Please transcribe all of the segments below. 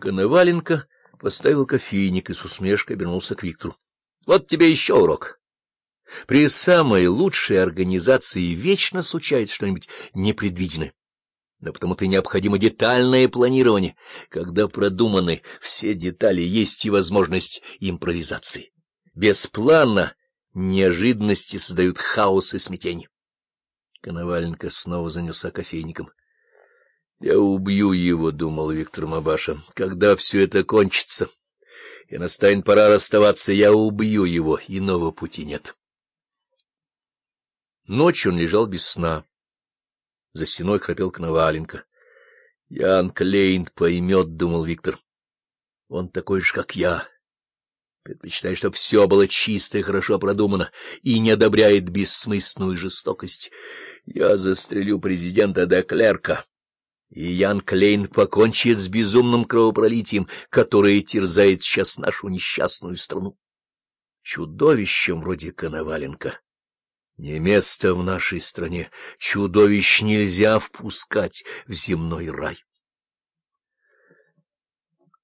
Коноваленко поставил кофейник и с усмешкой обернулся к Виктору. — Вот тебе еще урок. При самой лучшей организации вечно случается что-нибудь непредвиденное. Но потому-то необходимо детальное планирование. Когда продуманы все детали, есть и возможность импровизации. Без плана неожиданности создают хаос и смятение. Коноваленко снова занялся кофейником. — Я убью его, — думал Виктор Мабаша, — когда все это кончится, и настанет пора расставаться, я убью его, иного пути нет. Ночью он лежал без сна. За стеной храпел Коноваленко. — Ян Клейн поймет, — думал Виктор. — Он такой же, как я. Предпочитает, чтобы все было чисто и хорошо продумано, и не одобряет бессмысленную жестокость. Я застрелю президента де Клерка, и Ян Клейн покончит с безумным кровопролитием, которое терзает сейчас нашу несчастную страну. Чудовищем вроде Коноваленко не место в нашей стране, чудовищ нельзя впускать в земной рай.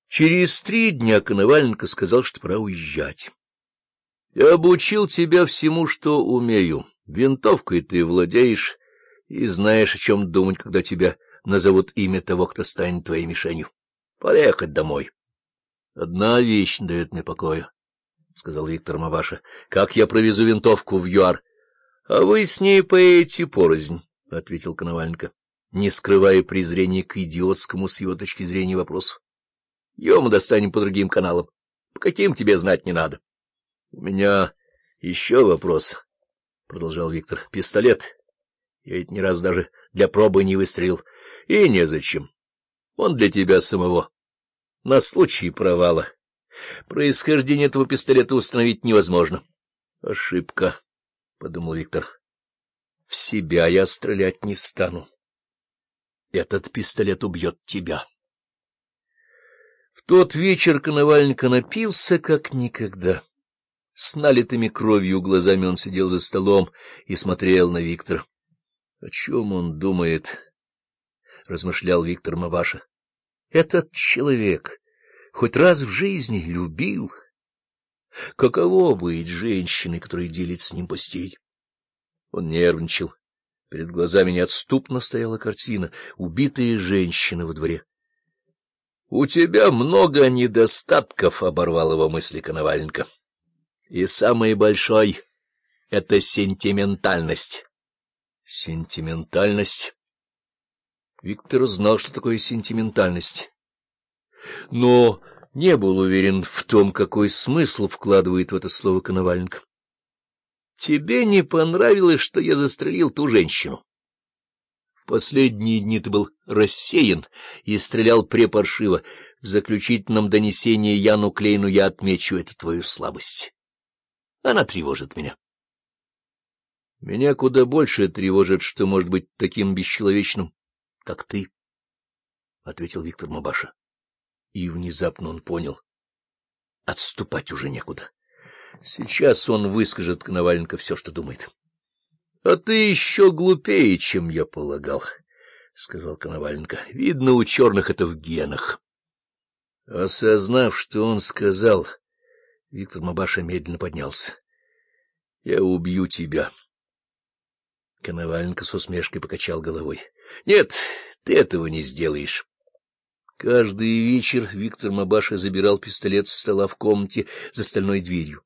Через три дня Коноваленко сказал, что пора уезжать. — Я обучил тебя всему, что умею. Винтовкой ты владеешь и знаешь, о чем думать, когда тебя назовут имя того, кто станет твоей мишенью. Поехать домой. — Одна вещь дает мне покоя, — сказал Виктор Маваша. — Как я провезу винтовку в ЮАР? — А вы с ней поедете порознь, — ответил Коноваленко, не скрывая презрения к идиотскому с его точки зрения вопросу. — Ее мы достанем по другим каналам. По каким тебе знать не надо. — У меня еще вопрос, — продолжал Виктор. — Пистолет. Я ведь ни разу даже для пробы не выстрелил. И незачем. Он для тебя самого. На случай провала. Происхождение этого пистолета установить невозможно. — Ошибка, — подумал Виктор. — В себя я стрелять не стану. Этот пистолет убьет тебя. В тот вечер Коноваленко напился как никогда. С налитыми кровью глазами он сидел за столом и смотрел на Виктора. — О чем он думает? — размышлял Виктор Маваша. — Этот человек хоть раз в жизни любил. Каково быть женщиной, которая делит с ним постель? Он нервничал. Перед глазами неотступно стояла картина «Убитые женщины во дворе». — У тебя много недостатков, — оборвал его мысли Коноваленко. — И самый большой — это сентиментальность. Сентиментальность. Виктор знал, что такое сентиментальность, но не был уверен в том, какой смысл вкладывает в это слово Коноваленко. Тебе не понравилось, что я застрелил ту женщину. В последние дни ты был рассеян и стрелял препаршиво. В заключительном донесении Яну Клейну я отмечу эту твою слабость. Она тревожит меня. — Меня куда больше тревожит, что может быть таким бесчеловечным, как ты, — ответил Виктор Мабаша. И внезапно он понял. Отступать уже некуда. Сейчас он выскажет Коноваленко все, что думает. — А ты еще глупее, чем я полагал, — сказал Коноваленко. — Видно, у черных это в генах. Осознав, что он сказал, Виктор Мабаша медленно поднялся. — Я убью тебя. — Коноваленко с усмешкой покачал головой. — Нет, ты этого не сделаешь. Каждый вечер Виктор Мабаша забирал пистолет со стола в комнате за стальной дверью.